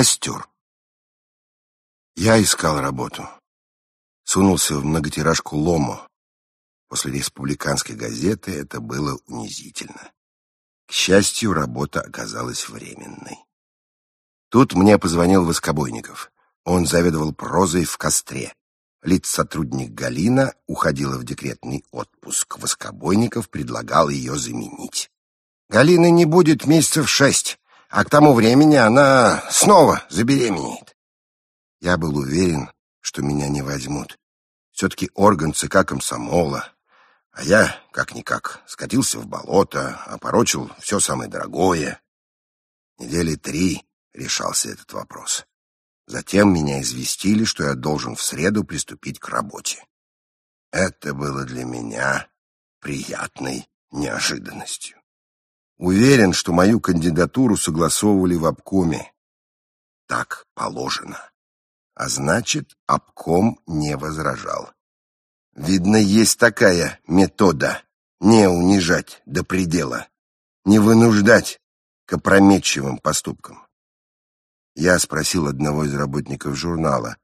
Костер. Я искал работу. Сунулся в многотиражку «Ломо». После республиканской газеты это было унизительно. К счастью, работа оказалась временной. Тут мне позвонил Воскобойников. Он заведовал прозой в костре. Лиц-сотрудник Галина уходила в декретный отпуск. Воскобойников предлагал ее заменить. Галины не будет месяцев шесть, а к тому времени она снова забеременеет. Я был уверен, что меня не возьмут. Все-таки орган ЦК комсомола. А я, как-никак, скатился в болото, опорочил все самое дорогое. Недели три решался этот вопрос. Затем меня известили, что я должен в среду приступить к работе. Это было для меня приятной неожиданностью. Уверен, что мою кандидатуру согласовывали в обкоме. Так положено. А значит, обком не возражал. Видно, есть такая метода — не унижать до предела, не вынуждать к опрометчивым поступкам. Я спросил одного из работников журнала,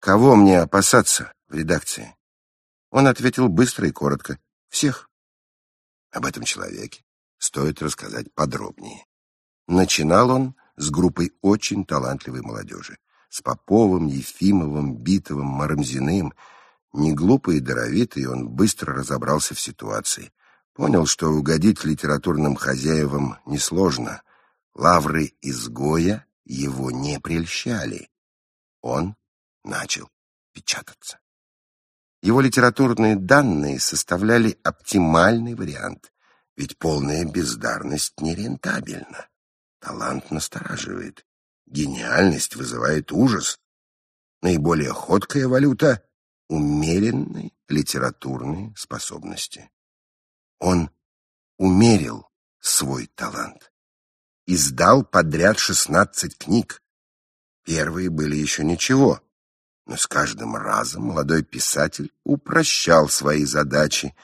кого мне опасаться в редакции. Он ответил быстро и коротко — всех. Об этом человеке стоит рассказать подробнее. Начинал он с группой очень талантливой молодежи. С Поповым, Ефимовым, Битовым, Марамзиным. Не глупый и даровитый, он быстро разобрался в ситуации. Понял, что угодить литературным хозяевам несложно. Лавры изгоя его не прельщали. Он начал печататься. Его литературные данные составляли оптимальный вариант. Ведь полная бездарность нерентабельна. Талант настораживает. Гениальность вызывает ужас. Наиболее ходкая валюта — умеренные литературные способности. Он умерил свой талант. Издал подряд шестнадцать книг. Первые были еще ничего, но с каждым разом молодой писатель упрощал свои задачи.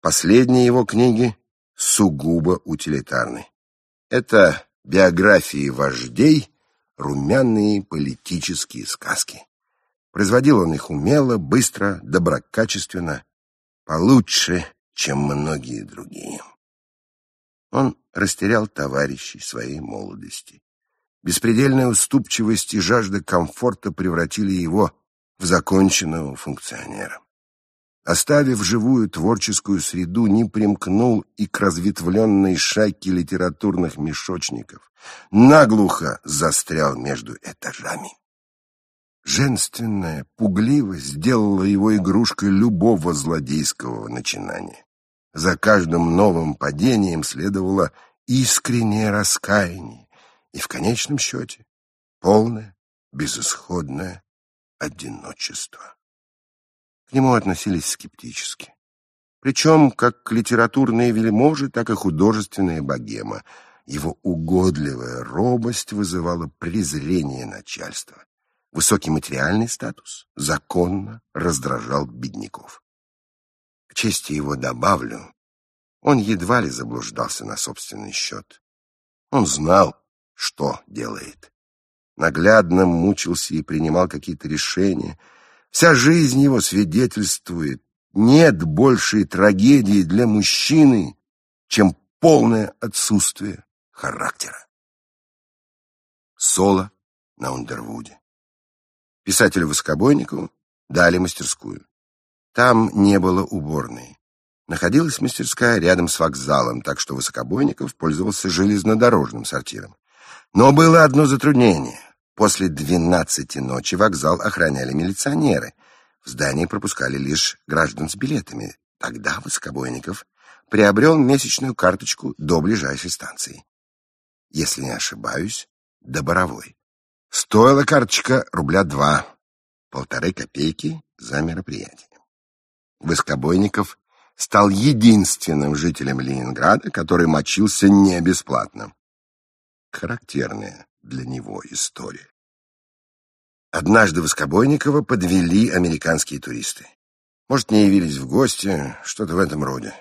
Последние его книги сугубо утилитарный. Это биографии вождей, румяные политические сказки. Производил он их умело, быстро, доброкачественно, получше, чем многие другие. Он растерял товарищей своей молодости. Беспредельная уступчивость и жажда комфорта превратили его в законченного функционера оставив живую творческую среду, не примкнул и к разветвленной шайке литературных мешочников, наглухо застрял между этажами. Женственная пугливость сделала его игрушкой любого злодейского начинания. За каждым новым падением следовало искреннее раскаяние и, в конечном счете, полное, безысходное одиночество нему относились скептически. Причем как к литературные вельможи, так и художественная богема. Его угодливая робость вызывала презрение начальства. Высокий материальный статус законно раздражал бедняков. К чести его добавлю, он едва ли заблуждался на собственный счет. Он знал, что делает. Наглядно мучился и принимал какие-то решения — Вся жизнь его свидетельствует, нет большей трагедии для мужчины, чем полное отсутствие характера. Соло на Ундервуде. Писателю Воскобойникову дали мастерскую. Там не было уборной. Находилась мастерская рядом с вокзалом, так что Высокобойников пользовался железнодорожным сортиром. Но было одно затруднение. После двенадцати ночи вокзал охраняли милиционеры. В здание пропускали лишь граждан с билетами. Тогда Воскобойников приобрел месячную карточку до ближайшей станции. Если не ошибаюсь, до Боровой. Стоила карточка рубля два, полторы копейки за мероприятие. Воскобойников стал единственным жителем Ленинграда, который мочился не бесплатно. Характерная для него история. Однажды Воскобойникова подвели американские туристы. Может, не явились в гости, что-то в этом роде.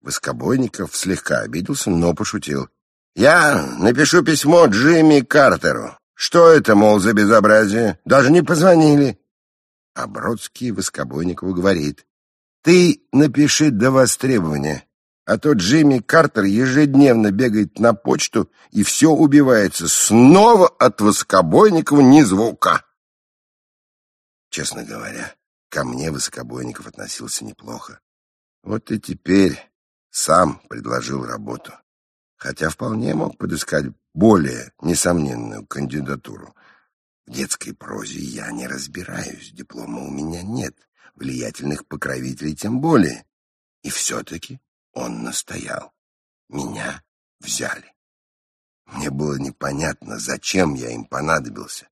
Воскобойников слегка обиделся, но пошутил. «Я напишу письмо Джимми Картеру, Что это, мол, за безобразие? Даже не позвонили. А Бродский Воскобойникову говорит, ты напиши до востребования, а то Джимми Картер ежедневно бегает на почту и все убивается. Снова от Воскобойникова ни звука. Честно говоря, ко мне Высокобойников относился неплохо. Вот и теперь сам предложил работу. Хотя вполне мог подыскать более несомненную кандидатуру. В детской прозе я не разбираюсь, диплома у меня нет, влиятельных покровителей тем более. И все-таки он настоял. Меня взяли. Мне было непонятно, зачем я им понадобился.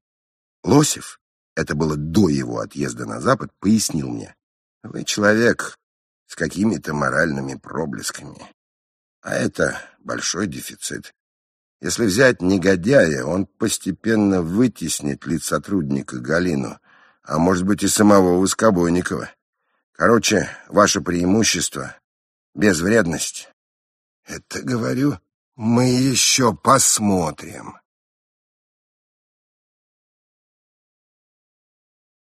Лосев, это было до его отъезда на Запад, пояснил мне. Вы человек с какими-то моральными проблесками. А это большой дефицит. Если взять негодяя, он постепенно вытеснит лицотрудника Галину, а может быть и самого Воскобойникова. Короче, ваше преимущество — безвредность. Это, говорю, мы еще посмотрим.